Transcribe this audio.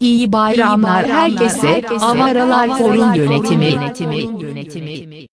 İyi bayramlar herkese. Avaralar Forum Yönetimi.